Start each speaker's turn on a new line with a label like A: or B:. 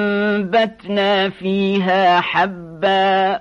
A: فأنبتنا فيها حبا